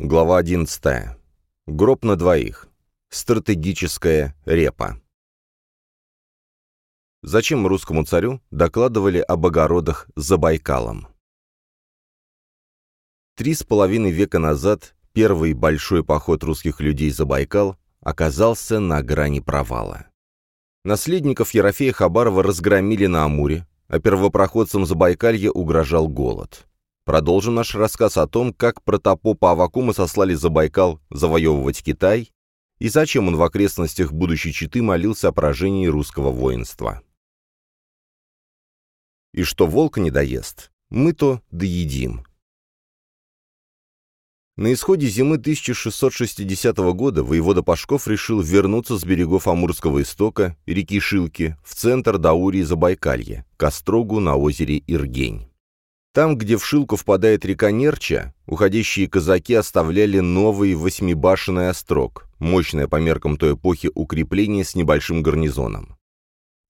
Глава 11. Гроб на двоих. Стратегическая репа. Зачем русскому царю докладывали об огородах за Байкалом? Три с половиной века назад первый большой поход русских людей за Байкал оказался на грани провала. Наследников Ерофея Хабарова разгромили на Амуре, а первопроходцам Забайкалья угрожал голод. Продолжим наш рассказ о том, как протопопа Авакума сослали за Байкал завоевывать Китай и зачем он в окрестностях будущей Читы молился о поражении русского воинства. И что волк не доест, мы то доедим. На исходе зимы 1660 года воевода Пашков решил вернуться с берегов Амурского истока, реки Шилки, в центр Даурии Забайкалья, к острогу на озере Иргень. Там, где в Шилку впадает река Нерча, уходящие казаки оставляли новый восьмибашенный острог, мощное по меркам той эпохи укрепление с небольшим гарнизоном.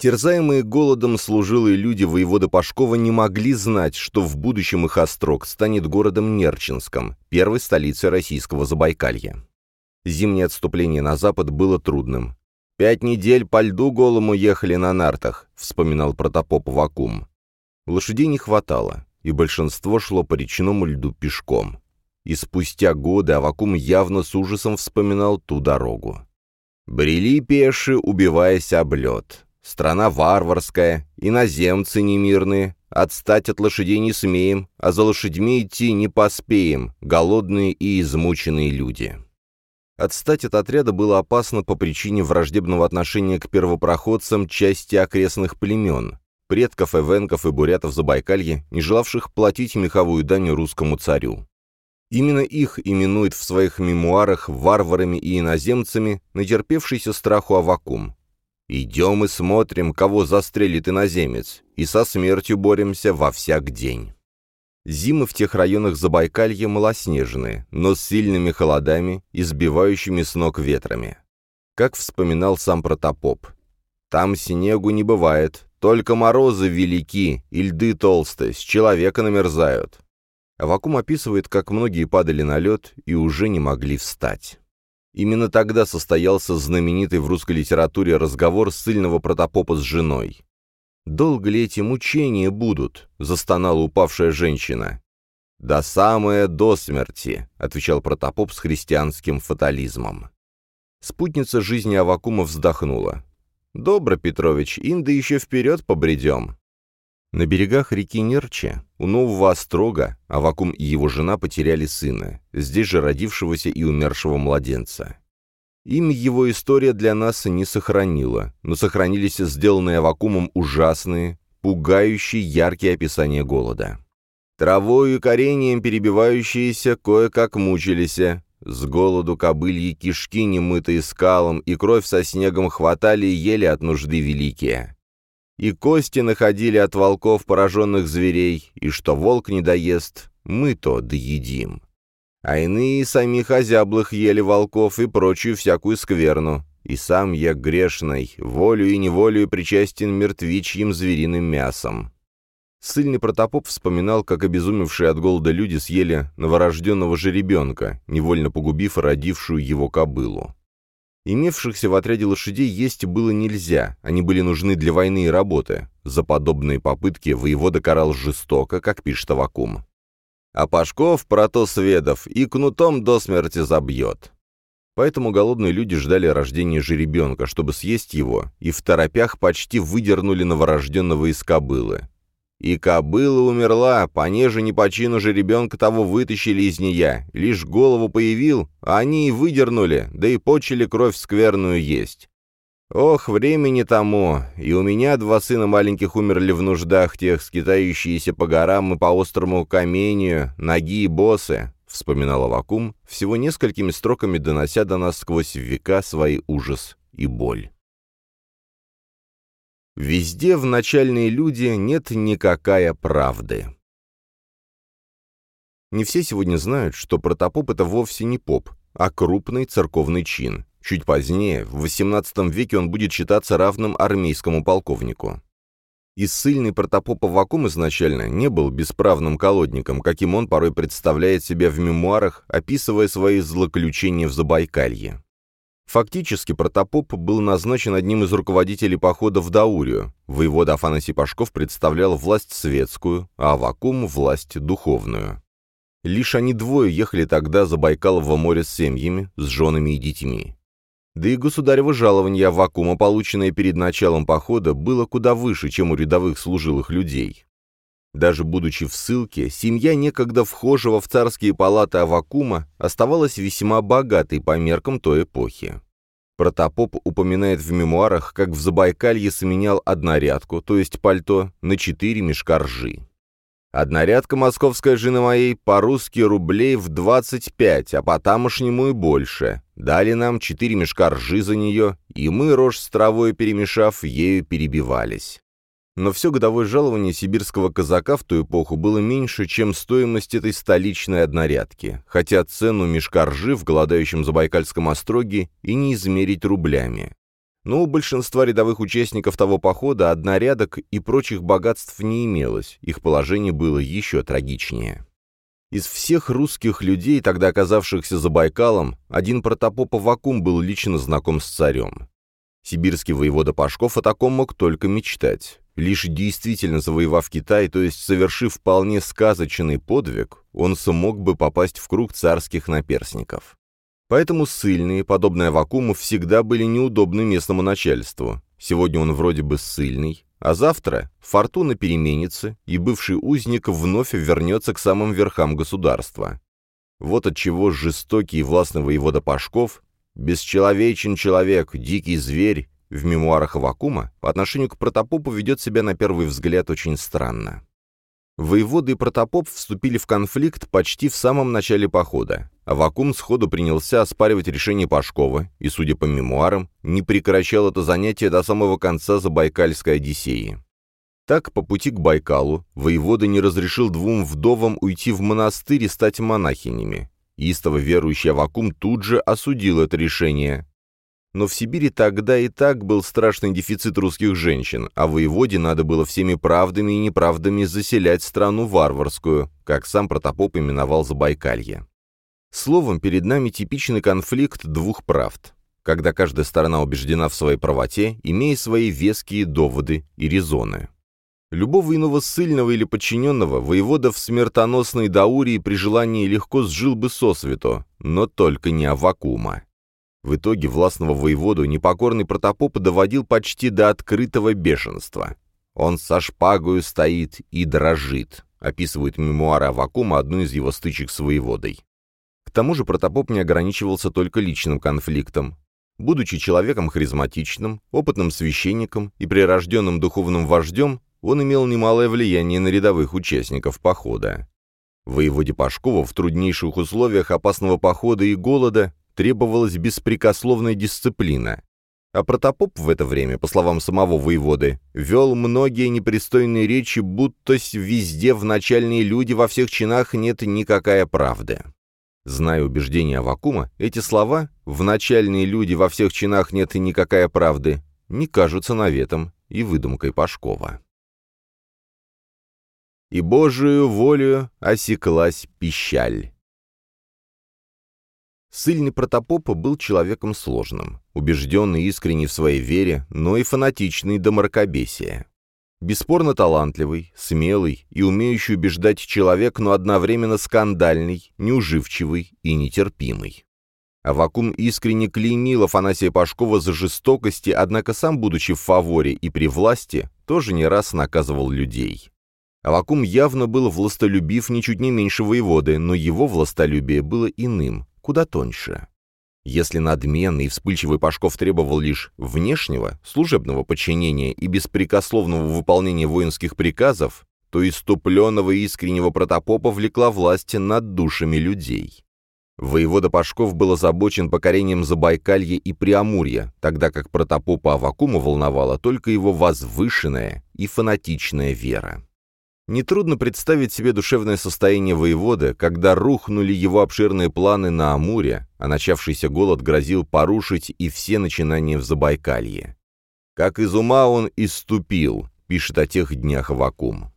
Терзаемые голодом служилые люди воевода Пашкова не могли знать, что в будущем их острог станет городом Нерчинском, первой столицей российского Забайкалья. Зимнее отступление на запад было трудным. «Пять недель по льду голому ехали на нартах», — вспоминал протопоп Вакум. Лошадей не хватало и большинство шло по речному льду пешком. И спустя годы Авакум явно с ужасом вспоминал ту дорогу. Брели пеши, убиваясь об лед. Страна варварская, иноземцы немирные, отстать от лошадей не смеем, а за лошадьми идти не поспеем, голодные и измученные люди. Отстать от отряда было опасно по причине враждебного отношения к первопроходцам части окрестных племен, предков эвенков и бурятов Забайкалья, не желавших платить меховую дань русскому царю. Именно их именует в своих мемуарах варварами и иноземцами, натерпевшийся страху Авакум. «Идем и смотрим, кого застрелит иноземец, и со смертью боремся во всяк день». Зимы в тех районах Забайкалья малоснежные, но с сильными холодами и сбивающими с ног ветрами. Как вспоминал сам протопоп, «Там снегу не бывает, только морозы велики, и льды толстые, с человека намерзают. Авакум описывает, как многие падали на лед и уже не могли встать. Именно тогда состоялся знаменитый в русской литературе разговор сильного протопопа с женой. «Долго ли эти мучения будут?» — застонала упавшая женщина. «До самое до смерти», — отвечал протопоп с христианским фатализмом. Спутница жизни Авакума вздохнула. «Добро, Петрович, инда еще вперед побредем». На берегах реки Нерчи, у нового острога, Авакум и его жена потеряли сына, здесь же родившегося и умершего младенца. Им его история для нас не сохранила, но сохранились сделанные Авакумом ужасные, пугающие яркие описания голода. Травою и корением перебивающиеся кое-как мучились, с голоду кобыльи кишки немытые скалом, и кровь со снегом хватали и ели от нужды великие. И кости находили от волков пораженных зверей, и что волк не доест, мы то доедим. А иные самих озяблых ели волков и прочую всякую скверну, и сам я грешный, волю и неволю причастен мертвичьим звериным мясом. Сыльный протопоп вспоминал, как обезумевшие от голода люди съели новорожденного жеребенка, невольно погубив родившую его кобылу. Имевшихся в отряде лошадей есть было нельзя, они были нужны для войны и работы. За подобные попытки воевода карал жестоко, как пишет Авакум. А Пашков прото сведов и кнутом до смерти забьет. Поэтому голодные люди ждали рождения жеребенка, чтобы съесть его, и в торопях почти выдернули новорожденного из кобылы. И кобыла умерла, понеже не по чину же ребенка того вытащили из нея, лишь голову появил, а они и выдернули, да и почили кровь скверную есть. Ох, времени тому, и у меня два сына маленьких умерли в нуждах тех, скитающиеся по горам и по острому камению, ноги и босы, — вспоминал Авакум, всего несколькими строками донося до нас сквозь века свой ужас и боль. Везде в начальные люди нет никакая правды. Не все сегодня знают, что протопоп — это вовсе не поп, а крупный церковный чин. Чуть позднее, в XVIII веке он будет считаться равным армейскому полковнику. И ссыльный протопоп Авакум изначально не был бесправным колодником, каким он порой представляет себя в мемуарах, описывая свои злоключения в Забайкалье. Фактически протопоп был назначен одним из руководителей похода в Даурию. Воевода Афанасий Пашков представлял власть светскую, а Авакум — власть духовную. Лишь они двое ехали тогда за Байкалово море с семьями, с женами и детьми. Да и государево жалование Авакума, полученное перед началом похода, было куда выше, чем у рядовых служилых людей. Даже будучи в ссылке, семья некогда вхожего в царские палаты Авакума оставалась весьма богатой по меркам той эпохи. Протопоп упоминает в мемуарах, как в Забайкалье сменял однорядку, то есть пальто, на четыре мешка ржи. Однорядка московская жена моей по-русски рублей в 25, а по-тамошнему и больше. Дали нам четыре мешка ржи за нее, и мы, рожь с травой перемешав, ею перебивались. Но все годовое жалование сибирского казака в ту эпоху было меньше, чем стоимость этой столичной однорядки, хотя цену мешка ржи в голодающем Забайкальском остроге и не измерить рублями. Но у большинства рядовых участников того похода однорядок и прочих богатств не имелось, их положение было еще трагичнее. Из всех русских людей, тогда оказавшихся за Байкалом, один протопоп Авакум был лично знаком с царем. Сибирский воевода Пашков о таком мог только мечтать. Лишь действительно завоевав Китай, то есть совершив вполне сказочный подвиг, он смог бы попасть в круг царских наперсников. Поэтому ссыльные, подобные Авакуму, всегда были неудобны местному начальству. Сегодня он вроде бы ссыльный, а завтра фортуна переменится, и бывший узник вновь вернется к самым верхам государства. Вот отчего жестокий и властный воевода Пашков, бесчеловечен человек, дикий зверь, в мемуарах Авакума по отношению к протопопу ведет себя на первый взгляд очень странно. Воеводы и протопоп вступили в конфликт почти в самом начале похода. Авакум сходу принялся оспаривать решение Пашкова и, судя по мемуарам, не прекращал это занятие до самого конца Забайкальской Одиссеи. Так, по пути к Байкалу, воевода не разрешил двум вдовам уйти в монастырь и стать монахинями. Истово верующий Авакум тут же осудил это решение, но в Сибири тогда и так был страшный дефицит русских женщин, а воеводе надо было всеми правдами и неправдами заселять страну варварскую, как сам Протопоп именовал Забайкалье. Словом, перед нами типичный конфликт двух правд, когда каждая сторона убеждена в своей правоте, имея свои веские доводы и резоны. Любого иного ссыльного или подчиненного воевода в смертоносной Даурии при желании легко сжил бы сосвету, но только не Авакума. В итоге властного воеводу непокорный протопоп доводил почти до открытого бешенства. «Он со шпагою стоит и дрожит», — описывает мемуары Авакума одну из его стычек с воеводой. К тому же протопоп не ограничивался только личным конфликтом. Будучи человеком харизматичным, опытным священником и прирожденным духовным вождем, он имел немалое влияние на рядовых участников похода. Воеводе Пашкова в труднейших условиях опасного похода и голода требовалась беспрекословная дисциплина. А протопоп в это время, по словам самого воеводы, вел многие непристойные речи, будто везде в начальные люди во всех чинах нет никакая правды. Зная убеждения Авакума, эти слова «в начальные люди во всех чинах нет никакая правды» не кажутся наветом и выдумкой Пашкова. «И Божию волю осеклась пищаль». Сыльный протопоп был человеком сложным, убежденный и искренний в своей вере, но и фанатичный до мракобесия. Бесспорно талантливый, смелый и умеющий убеждать человек, но одновременно скандальный, неуживчивый и нетерпимый. Авакум искренне клеймил Афанасия Пашкова за жестокости, однако сам, будучи в фаворе и при власти, тоже не раз наказывал людей. Авакум явно был властолюбив ничуть не меньше воеводы, но его властолюбие было иным, куда тоньше. Если надменный и вспыльчивый Пашков требовал лишь внешнего, служебного подчинения и беспрекословного выполнения воинских приказов, то иступленного и искреннего протопопа влекла власть над душами людей. Воевода Пашков был озабочен покорением Забайкалья и Преамурья, тогда как протопопа Авакума волновала только его возвышенная и фанатичная вера. Нетрудно представить себе душевное состояние воевода, когда рухнули его обширные планы на Амуре, а начавшийся голод грозил порушить и все начинания в Забайкалье. «Как из ума он иступил», — пишет о тех днях Авакум.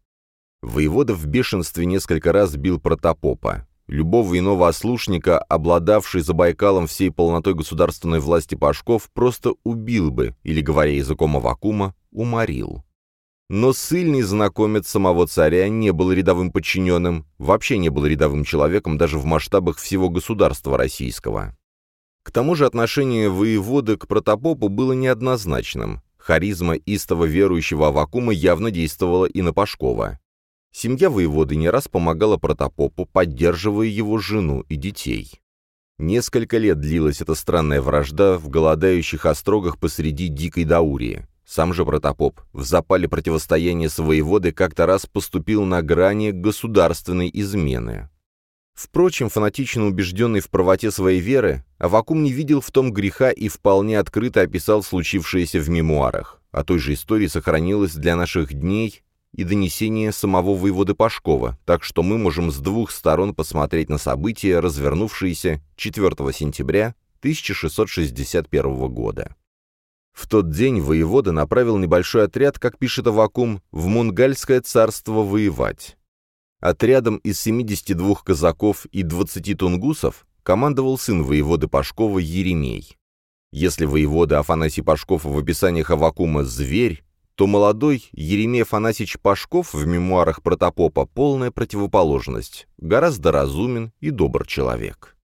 Воевода в бешенстве несколько раз бил протопопа. Любого иного ослушника, обладавший за Байкалом всей полнотой государственной власти Пашков, просто убил бы, или, говоря языком Авакума, уморил. Но сильный знакомец самого царя не был рядовым подчиненным, вообще не был рядовым человеком даже в масштабах всего государства российского. К тому же отношение воеводы к протопопу было неоднозначным. Харизма истово верующего Авакума явно действовала и на Пашкова. Семья воеводы не раз помогала протопопу, поддерживая его жену и детей. Несколько лет длилась эта странная вражда в голодающих острогах посреди дикой Даурии. Сам же протопоп в запале противостояния с воеводой как-то раз поступил на грани государственной измены. Впрочем, фанатично убежденный в правоте своей веры, Авакум не видел в том греха и вполне открыто описал случившееся в мемуарах. О той же истории сохранилось для наших дней и донесение самого воеводы Пашкова, так что мы можем с двух сторон посмотреть на события, развернувшиеся 4 сентября 1661 года. В тот день воевода направил небольшой отряд, как пишет Авакум, в Мунгальское царство воевать. Отрядом из 72 казаков и 20 тунгусов командовал сын воеводы Пашкова Еремей. Если воевода Афанасий Пашков в описаниях Авакума «зверь», то молодой Еремей Афанасьевич Пашков в мемуарах протопопа полная противоположность, гораздо разумен и добр человек.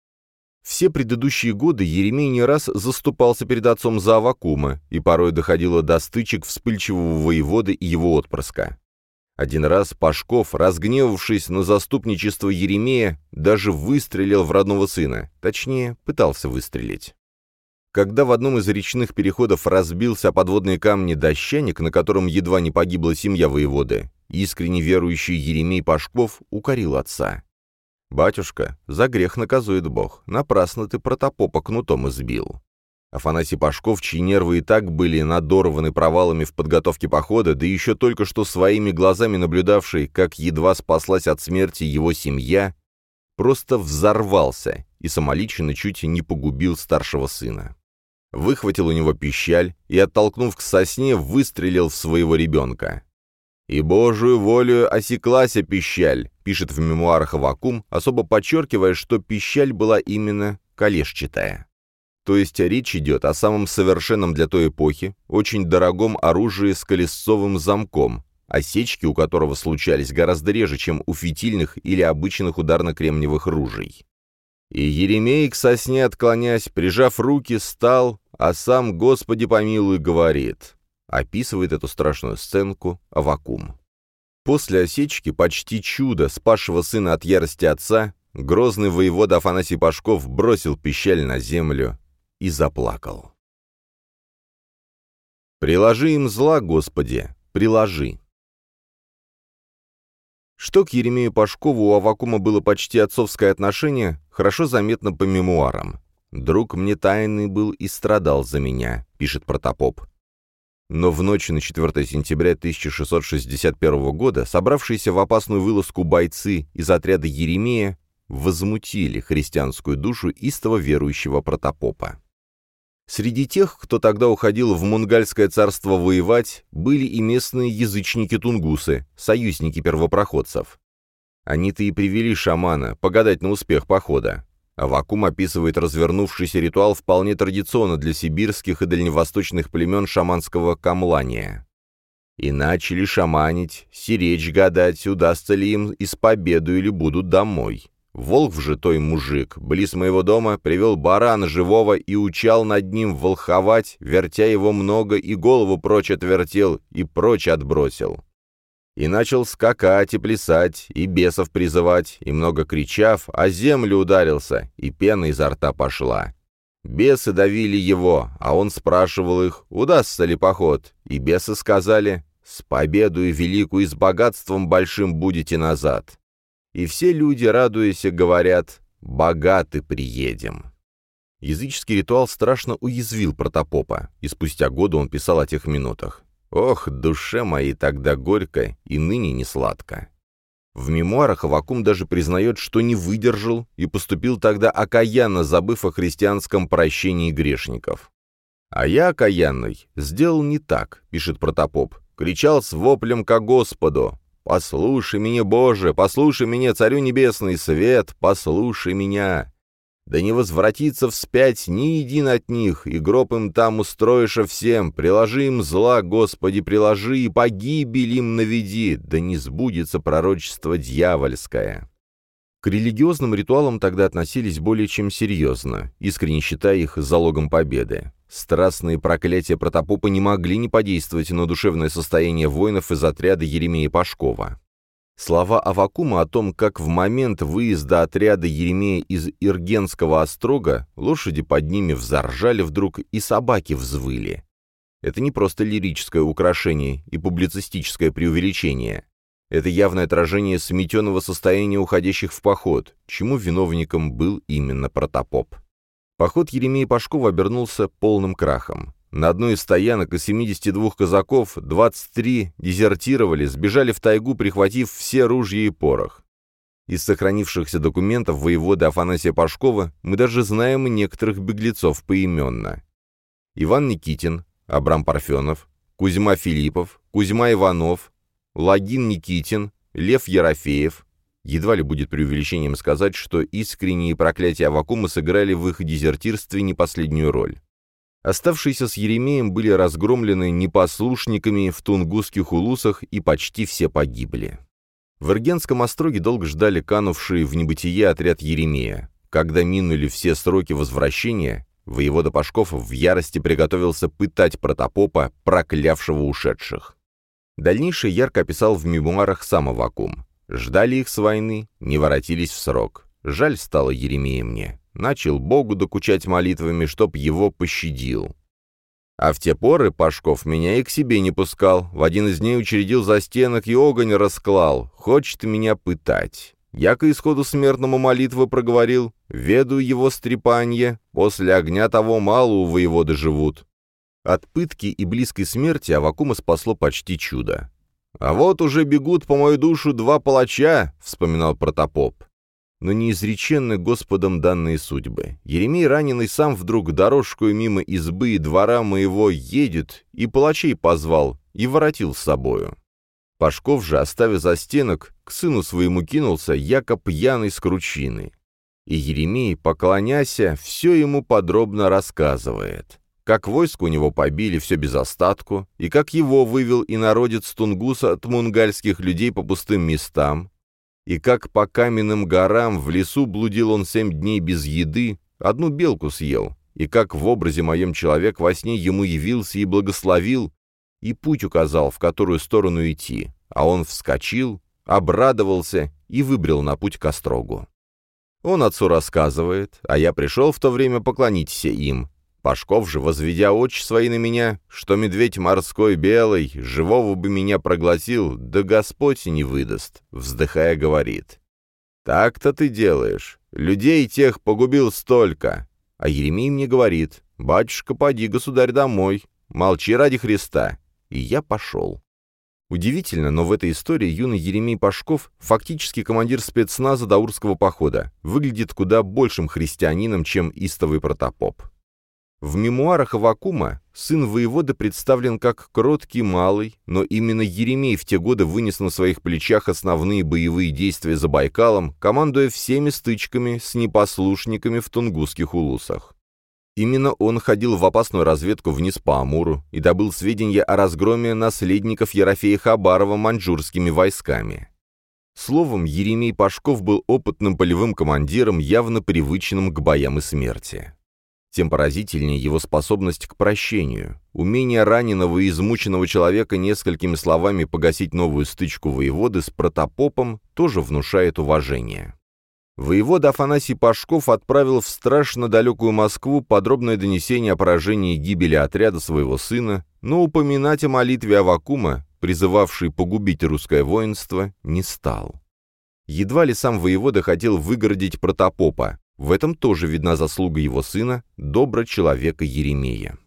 Все предыдущие годы Еремей не раз заступался перед отцом за Авакума, и порой доходило до стычек вспыльчивого воеводы и его отпрыска. Один раз Пашков, разгневавшись на заступничество Еремея, даже выстрелил в родного сына, точнее, пытался выстрелить. Когда в одном из речных переходов разбился подводные камни дощаник, на котором едва не погибла семья воеводы, искренне верующий Еремей Пашков укорил отца. «Батюшка, за грех наказует Бог, напрасно ты протопопа кнутом избил». Афанасий Пашков, чьи нервы и так были надорваны провалами в подготовке похода, да еще только что своими глазами наблюдавший, как едва спаслась от смерти его семья, просто взорвался и самолично чуть не погубил старшего сына выхватил у него пищаль и, оттолкнув к сосне, выстрелил в своего ребенка. «И Божию волю осеклася пищаль», пишет в мемуарах Авакум, особо подчеркивая, что пищаль была именно колешчатая. То есть речь идет о самом совершенном для той эпохи, очень дорогом оружии с колесцовым замком, осечки у которого случались гораздо реже, чем у фитильных или обычных ударно-кремниевых ружей. И Еремей к сосне отклонясь, прижав руки, стал, а сам «Господи помилуй» говорит. Описывает эту страшную сценку Авакум. После осечки почти чудо, спасшего сына от ярости отца, грозный воевода Афанасий Пашков бросил пищаль на землю и заплакал. «Приложи им зла, Господи, приложи!» Что к Еремею Пашкову у Авакума было почти отцовское отношение, хорошо заметно по мемуарам. «Друг мне тайный был и страдал за меня», — пишет Протопоп. Но в ночь на 4 сентября 1661 года собравшиеся в опасную вылазку бойцы из отряда Еремея возмутили христианскую душу истово верующего протопопа. Среди тех, кто тогда уходил в Мунгальское царство воевать, были и местные язычники-тунгусы, союзники первопроходцев. Они-то и привели шамана погадать на успех похода. Авакум описывает развернувшийся ритуал вполне традиционно для сибирских и дальневосточных племен шаманского камлания. И начали шаманить, сиречь гадать, удастся ли им из победу или будут домой. Волк же той мужик, близ моего дома, привел барана живого и учал над ним волховать, вертя его много и голову прочь отвертел и прочь отбросил. И начал скакать и плясать, и бесов призывать, и много кричав, а землю ударился, и пена изо рта пошла. Бесы давили его, а он спрашивал их, удастся ли поход, и бесы сказали, «С победою великую и с богатством большим будете назад» и все люди, радуясь, говорят «богаты приедем». Языческий ритуал страшно уязвил протопопа, и спустя годы он писал о тех минутах. «Ох, душе моей тогда горько и ныне не сладко». В мемуарах Авакум даже признает, что не выдержал и поступил тогда окаянно, забыв о христианском прощении грешников. «А я, окаянный, сделал не так», — пишет протопоп, кричал с воплем ко Господу. «Послушай меня, Боже, послушай меня, Царю Небесный, свет, послушай меня!» Да не возвратится вспять ни един от них, и гроб им там устроишь всем, приложи им зла, Господи, приложи, и погибель им наведи, да не сбудется пророчество дьявольское. К религиозным ритуалам тогда относились более чем серьезно, искренне считая их залогом победы. Страстные проклятия протопопа не могли не подействовать на душевное состояние воинов из отряда Еремея Пашкова. Слова Авакума о том, как в момент выезда отряда Еремея из Иргенского острога лошади под ними взоржали вдруг и собаки взвыли. Это не просто лирическое украшение и публицистическое преувеличение. Это явное отражение сметенного состояния уходящих в поход, чему виновником был именно протопоп. Поход Еремея Пашкова обернулся полным крахом. На одной из стоянок из 72 казаков 23 дезертировали, сбежали в тайгу, прихватив все ружья и порох. Из сохранившихся документов воевода Афанасия Пашкова мы даже знаем некоторых беглецов поименно. Иван Никитин, Абрам Парфенов, Кузьма Филиппов, Кузьма Иванов, Лагин Никитин, Лев Ерофеев. Едва ли будет преувеличением сказать, что искренние проклятия Авакума сыграли в их дезертирстве не последнюю роль. Оставшиеся с Еремеем были разгромлены непослушниками в тунгусских улусах и почти все погибли. В Иргенском остроге долго ждали канувшие в небытие отряд Еремея. Когда минули все сроки возвращения, воевода Пашков в ярости приготовился пытать протопопа, проклявшего ушедших. Дальнейшее ярко описал в мемуарах сам Авакум. Ждали их с войны, не воротились в срок. Жаль стало Еремея мне начал Богу докучать молитвами, чтоб его пощадил. А в те поры Пашков меня и к себе не пускал, в один из дней учредил за стенок и огонь расклал, хочет меня пытать. Я к исходу смертному молитвы проговорил, веду его стрепанье, после огня того мало у воеводы живут. От пытки и близкой смерти Авакума спасло почти чудо. «А вот уже бегут по мою душу два палача», — вспоминал протопоп но неизреченны Господом данные судьбы. Еремей, раненый, сам вдруг дорожку мимо избы и двора моего едет, и палачей позвал, и воротил с собою. Пашков же, оставив за стенок, к сыну своему кинулся, яко пьяный с кручины. И Еремей, поклоняся, все ему подробно рассказывает. Как войско у него побили все без остатку, и как его вывел и народец Тунгуса от мунгальских людей по пустым местам, и как по каменным горам в лесу блудил он семь дней без еды, одну белку съел, и как в образе моем человек во сне ему явился и благословил, и путь указал, в которую сторону идти, а он вскочил, обрадовался и выбрел на путь к острогу. Он отцу рассказывает, а я пришел в то время поклониться им, Пашков же, возведя очи свои на меня, что медведь морской белый, живого бы меня проглотил, да Господь не выдаст, вздыхая говорит. «Так-то ты делаешь. Людей тех погубил столько». А Еремей мне говорит, «Батюшка, поди, государь, домой. Молчи ради Христа». И я пошел. Удивительно, но в этой истории юный Еремей Пашков, фактически командир спецназа Даурского похода, выглядит куда большим христианином, чем истовый протопоп. В мемуарах Авакума сын воевода представлен как кроткий малый, но именно Еремей в те годы вынес на своих плечах основные боевые действия за Байкалом, командуя всеми стычками с непослушниками в тунгусских улусах. Именно он ходил в опасную разведку вниз по Амуру и добыл сведения о разгроме наследников Ерофея Хабарова маньчжурскими войсками. Словом, Еремей Пашков был опытным полевым командиром, явно привычным к боям и смерти тем поразительнее его способность к прощению. Умение раненого и измученного человека несколькими словами погасить новую стычку воеводы с протопопом тоже внушает уважение. Воевода Афанасий Пашков отправил в страшно далекую Москву подробное донесение о поражении и гибели отряда своего сына, но упоминать о молитве Авакума, призывавшей погубить русское воинство, не стал. Едва ли сам воевода хотел выгородить протопопа, в этом тоже видна заслуга его сына, добра человека Еремея.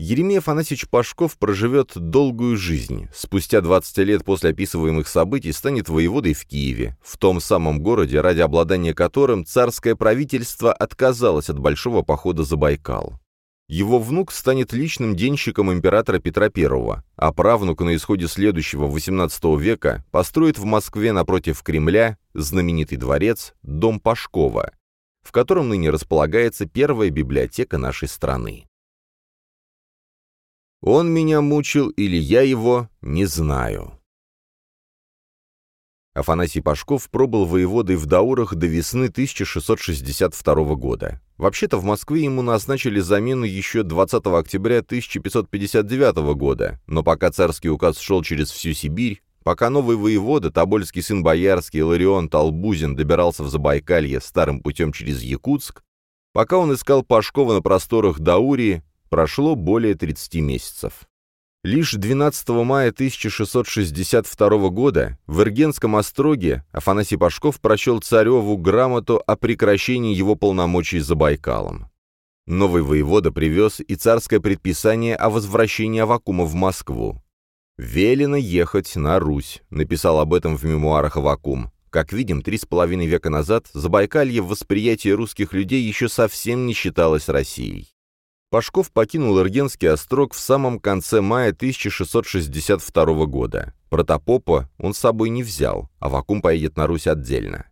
Еремей Афанасьевич Пашков проживет долгую жизнь. Спустя 20 лет после описываемых событий станет воеводой в Киеве, в том самом городе, ради обладания которым царское правительство отказалось от большого похода за Байкал. Его внук станет личным денщиком императора Петра I, а правнук на исходе следующего XVIII века построит в Москве напротив Кремля знаменитый дворец Дом Пашкова, в котором ныне располагается первая библиотека нашей страны. Он меня мучил или я его, не знаю. Афанасий Пашков пробыл воеводой в Даурах до весны 1662 года. Вообще-то в Москве ему назначили замену еще 20 октября 1559 года, но пока царский указ шел через всю Сибирь, пока новый воевода, тобольский сын Боярский, Ларион Талбузин добирался в Забайкалье старым путем через Якутск, пока он искал Пашкова на просторах Даурии, прошло более 30 месяцев. Лишь 12 мая 1662 года в Иргенском остроге Афанасий Пашков прочел цареву грамоту о прекращении его полномочий за Байкалом. Новый воевода привез и царское предписание о возвращении Авакума в Москву. «Велено ехать на Русь», — написал об этом в мемуарах Авакум. Как видим, три с половиной века назад Забайкалье в восприятии русских людей еще совсем не считалось Россией. Пашков покинул Иргенский острог в самом конце мая 1662 года. Протопопа он с собой не взял, а Вакум поедет на Русь отдельно.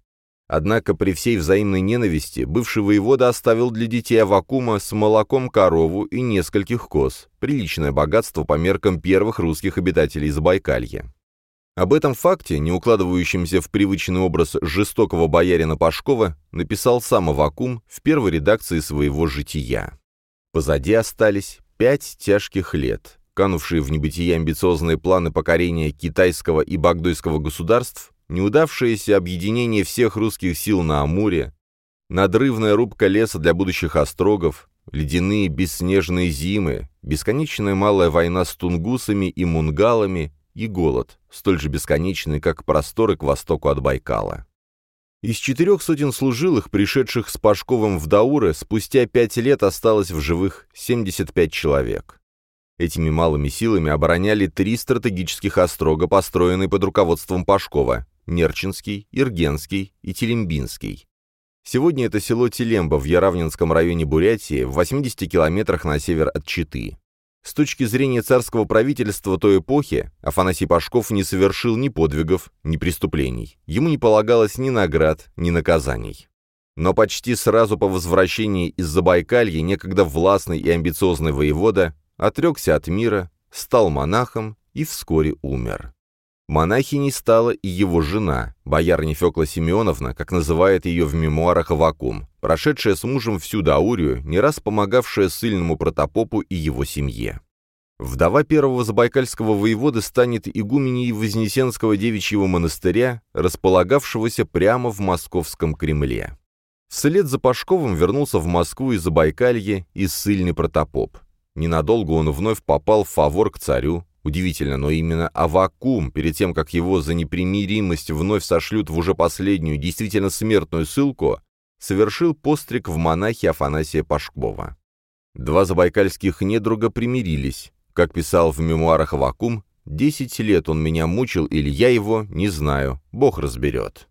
Однако при всей взаимной ненависти бывший воевода оставил для детей Авакума с молоком корову и нескольких коз, приличное богатство по меркам первых русских обитателей Забайкалья. Об этом факте, не укладывающемся в привычный образ жестокого боярина Пашкова, написал сам Авакум в первой редакции своего «Жития». Позади остались пять тяжких лет. Канувшие в небытие амбициозные планы покорения китайского и багдойского государств, неудавшееся объединение всех русских сил на Амуре, надрывная рубка леса для будущих острогов, ледяные бесснежные зимы, бесконечная малая война с тунгусами и мунгалами и голод, столь же бесконечный, как просторы к востоку от Байкала. Из четырех сотен служилых, пришедших с Пашковым в Дауры, спустя пять лет осталось в живых 75 человек. Этими малыми силами обороняли три стратегических острога, построенные под руководством Пашкова – Нерчинский, Иргенский и Телембинский. Сегодня это село Телемба в Яравнинском районе Бурятии, в 80 километрах на север от Читы. С точки зрения царского правительства той эпохи, Афанасий Пашков не совершил ни подвигов, ни преступлений. Ему не полагалось ни наград, ни наказаний. Но почти сразу по возвращении из Забайкалья некогда властный и амбициозный воевода отрекся от мира, стал монахом и вскоре умер. Монахиней стала и его жена, боярня Фекла Семеновна, как называет ее в мемуарах Авакум, прошедшая с мужем всю Даурию, не раз помогавшая сильному протопопу и его семье. Вдова первого забайкальского воевода станет игуменей Вознесенского девичьего монастыря, располагавшегося прямо в московском Кремле. Вслед за Пашковым вернулся в Москву из Забайкалья и ссыльный протопоп. Ненадолго он вновь попал в фавор к царю, Удивительно, но именно Авакум, перед тем, как его за непримиримость вновь сошлют в уже последнюю, действительно смертную ссылку, совершил постриг в монахе Афанасия Пашкова. Два забайкальских недруга примирились. Как писал в мемуарах Авакум, «Десять лет он меня мучил, или я его, не знаю, Бог разберет».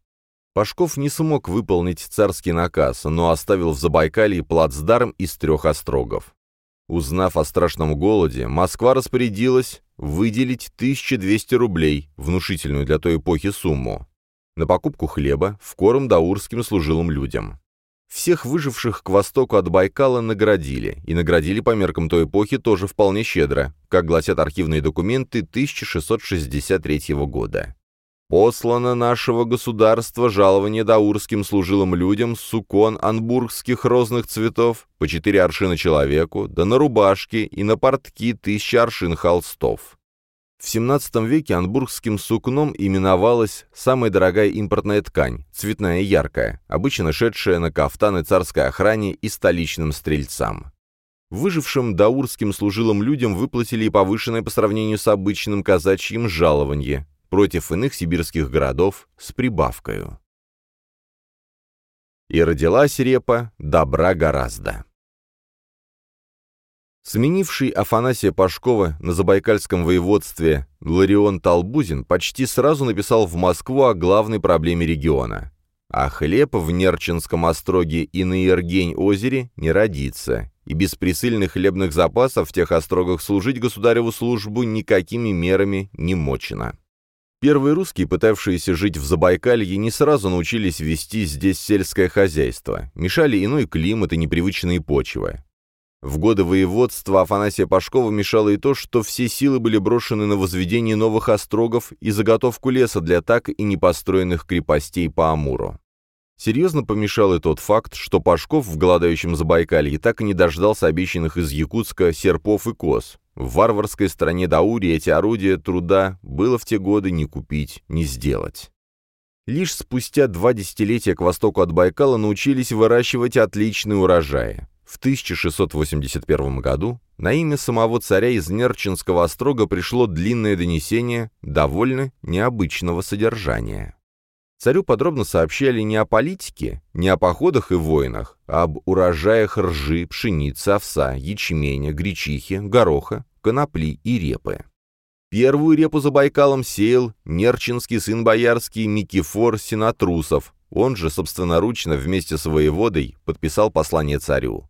Пашков не смог выполнить царский наказ, но оставил в Забайкалье плацдарм из трех острогов. Узнав о страшном голоде, Москва распорядилась выделить 1200 рублей, внушительную для той эпохи сумму, на покупку хлеба в корм даурским служилым людям. Всех выживших к востоку от Байкала наградили, и наградили по меркам той эпохи тоже вполне щедро, как гласят архивные документы 1663 года. Послано нашего государства жалование даурским служилым людям сукон анбургских розных цветов по четыре аршина человеку, да на рубашки и на портки тысяча аршин холстов. В XVII веке анбургским сукном именовалась самая дорогая импортная ткань, цветная и яркая, обычно шедшая на кафтаны царской охране и столичным стрельцам. Выжившим даурским служилым людям выплатили и повышенное по сравнению с обычным казачьим жалование, против иных сибирских городов с прибавкою. И родилась репа добра гораздо. Сменивший Афанасия Пашкова на Забайкальском воеводстве Ларион Талбузин почти сразу написал в Москву о главной проблеме региона. а хлеб в Нерчинском остроге и на Иргень-озере не родится, и без присыльных хлебных запасов в тех острогах служить государеву службу никакими мерами не мочено. Первые русские, пытавшиеся жить в Забайкалье, не сразу научились вести здесь сельское хозяйство. Мешали иной климат и непривычные почвы. В годы воеводства Афанасия Пашкова мешало и то, что все силы были брошены на возведение новых острогов и заготовку леса для так и непостроенных крепостей по Амуру. Серьезно помешал и тот факт, что Пашков в голодающем Забайкалье так и не дождался обещанных из Якутска серпов и коз. В варварской стране Даури эти орудия труда было в те годы не купить, не сделать. Лишь спустя два десятилетия к востоку от Байкала научились выращивать отличные урожаи. В 1681 году на имя самого царя из Нерчинского острога пришло длинное донесение довольно необычного содержания. Царю подробно сообщали не о политике, не о походах и войнах, а об урожаях ржи, пшеницы, овса, ячменя, гречихи, гороха, конопли и репы. Первую репу за Байкалом сеял нерчинский сын боярский Микифор Синатрусов, он же собственноручно вместе с воеводой подписал послание царю.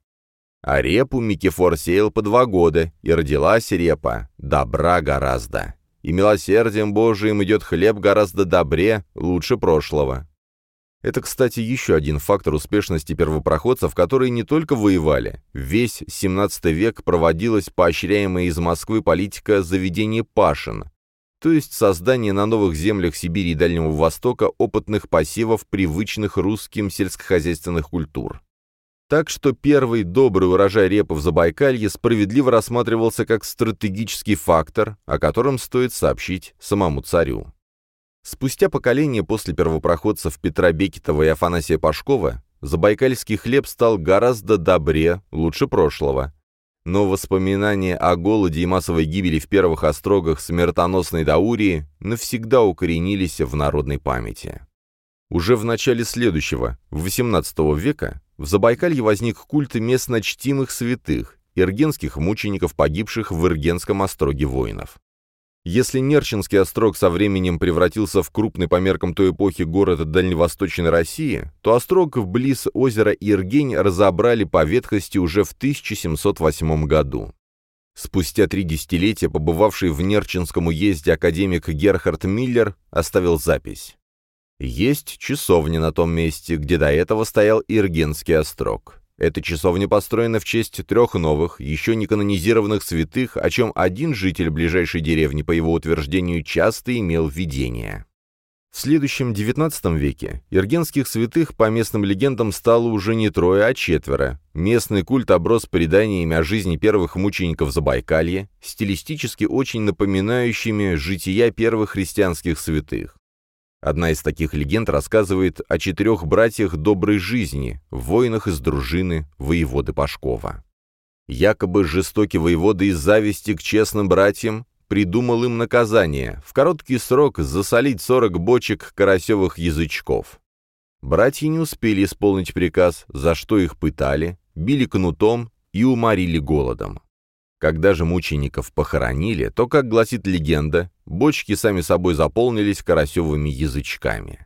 А репу Микифор сеял по два года, и родилась репа добра гораздо и милосердием Божиим идет хлеб гораздо добре, лучше прошлого. Это, кстати, еще один фактор успешности первопроходцев, которые не только воевали. Весь 17 век проводилась поощряемая из Москвы политика заведения пашин, то есть создание на новых землях Сибири и Дальнего Востока опытных посевов привычных русским сельскохозяйственных культур. Так что первый добрый урожай репы в Забайкалье справедливо рассматривался как стратегический фактор, о котором стоит сообщить самому царю. Спустя поколение после первопроходцев Петра Бекетова и Афанасия Пашкова забайкальский хлеб стал гораздо добре, лучше прошлого. Но воспоминания о голоде и массовой гибели в первых острогах смертоносной Даурии навсегда укоренились в народной памяти. Уже в начале следующего, XVIII века, в Забайкалье возник культ местно чтимых святых, иргенских мучеников, погибших в Иргенском остроге воинов. Если Нерчинский острог со временем превратился в крупный по меркам той эпохи город Дальневосточной России, то острог вблиз озера Иргень разобрали по ветхости уже в 1708 году. Спустя три десятилетия побывавший в Нерчинском уезде академик Герхард Миллер оставил запись. Есть часовня на том месте, где до этого стоял Иргенский острог. Эта часовня построена в честь трех новых, еще не канонизированных святых, о чем один житель ближайшей деревни, по его утверждению, часто имел видение. В следующем XIX веке иргенских святых, по местным легендам, стало уже не трое, а четверо. Местный культ оброс преданиями о жизни первых мучеников Забайкалья, стилистически очень напоминающими жития первых христианских святых. Одна из таких легенд рассказывает о четырех братьях доброй жизни, воинах из дружины воеводы Пашкова. Якобы жестокий воевода из зависти к честным братьям придумал им наказание – в короткий срок засолить 40 бочек карасевых язычков. Братья не успели исполнить приказ, за что их пытали, били кнутом и уморили голодом. Когда же мучеников похоронили, то, как гласит легенда, бочки сами собой заполнились карасевыми язычками.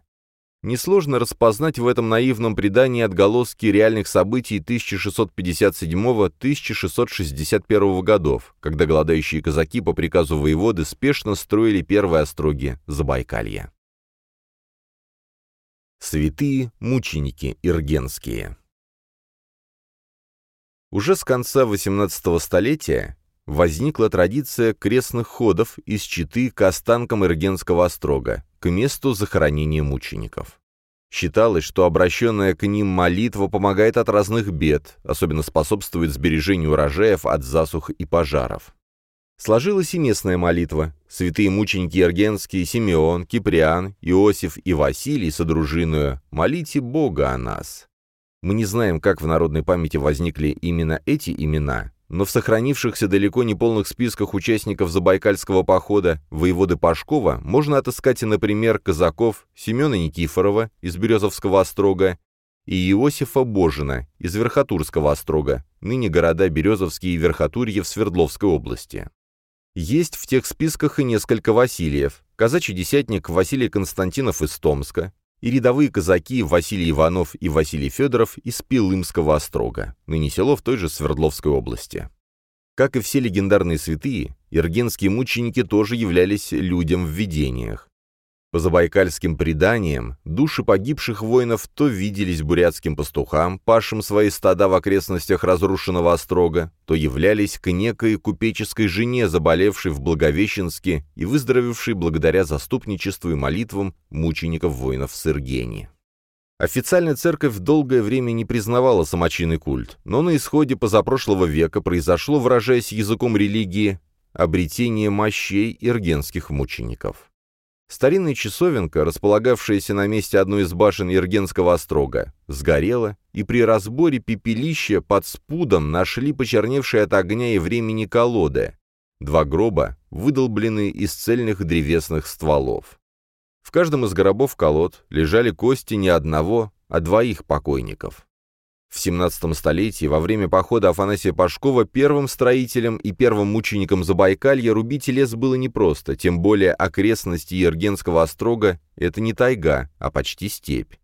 Несложно распознать в этом наивном предании отголоски реальных событий 1657-1661 годов, когда голодающие казаки по приказу воеводы спешно строили первые остроги Забайкалья. Святые мученики иргенские уже с конца XVIII столетия возникла традиция крестных ходов из Читы к останкам Иргенского острога, к месту захоронения мучеников. Считалось, что обращенная к ним молитва помогает от разных бед, особенно способствует сбережению урожаев от засух и пожаров. Сложилась и местная молитва. Святые мученики Иргенские, Симеон, Киприан, Иосиф и Василий со дружиною «Молите Бога о нас». Мы не знаем, как в народной памяти возникли именно эти имена, но в сохранившихся далеко не полных списках участников Забайкальского похода воеводы Пашкова можно отыскать, например, казаков Семена Никифорова из Березовского острога и Иосифа Божина из Верхотурского острога, ныне города Березовские и Верхотурье в Свердловской области. Есть в тех списках и несколько Васильев, казачий десятник Василий Константинов из Томска, и рядовые казаки Василий Иванов и Василий Федоров из Пилымского острога, ныне село в той же Свердловской области. Как и все легендарные святые, иргенские мученики тоже являлись людям в видениях. По забайкальским преданиям, души погибших воинов то виделись бурятским пастухам, пашим свои стада в окрестностях разрушенного острога, то являлись к некой купеческой жене, заболевшей в Благовещенске и выздоровевшей благодаря заступничеству и молитвам мучеников воинов с Иргени. Официальная церковь долгое время не признавала самочинный культ, но на исходе позапрошлого века произошло, выражаясь языком религии, обретение мощей иргенских мучеников. Старинная часовенка, располагавшаяся на месте одной из башен Ергенского острога, сгорела, и при разборе пепелища под спудом нашли почерневшие от огня и времени колоды. Два гроба, выдолбленные из цельных древесных стволов. В каждом из гробов колод лежали кости не одного, а двоих покойников. В 17 столетии, во время похода Афанасия Пашкова, первым строителем и первым мучеником Забайкалья рубить лес было непросто, тем более окрестности Ергенского острога — это не тайга, а почти степь.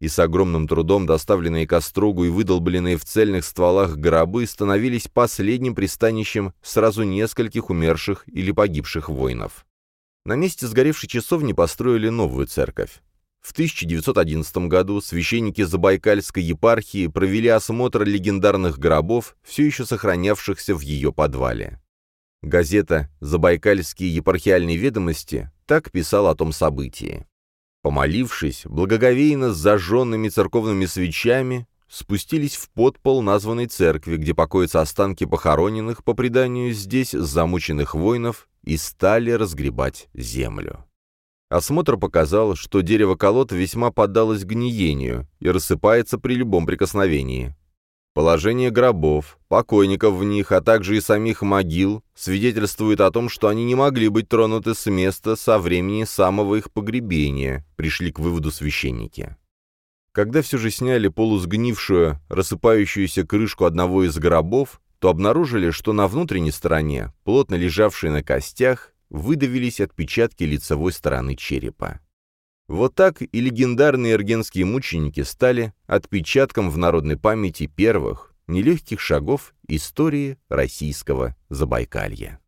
И с огромным трудом доставленные к острогу и выдолбленные в цельных стволах гробы становились последним пристанищем сразу нескольких умерших или погибших воинов. На месте сгоревшей часовни построили новую церковь. В 1911 году священники Забайкальской епархии провели осмотр легендарных гробов, все еще сохранявшихся в ее подвале. Газета «Забайкальские епархиальные ведомости» так писала о том событии. Помолившись, благоговейно с зажженными церковными свечами, спустились в подпол названной церкви, где покоятся останки похороненных, по преданию здесь, замученных воинов, и стали разгребать землю. Осмотр показал, что дерево колод весьма поддалось гниению и рассыпается при любом прикосновении. Положение гробов, покойников в них, а также и самих могил свидетельствует о том, что они не могли быть тронуты с места со времени самого их погребения, пришли к выводу священники. Когда все же сняли полусгнившую, рассыпающуюся крышку одного из гробов, то обнаружили, что на внутренней стороне, плотно лежавшей на костях, выдавились отпечатки лицевой стороны черепа. Вот так и легендарные эргенские мученики стали отпечатком в народной памяти первых, нелегких шагов истории российского Забайкалья.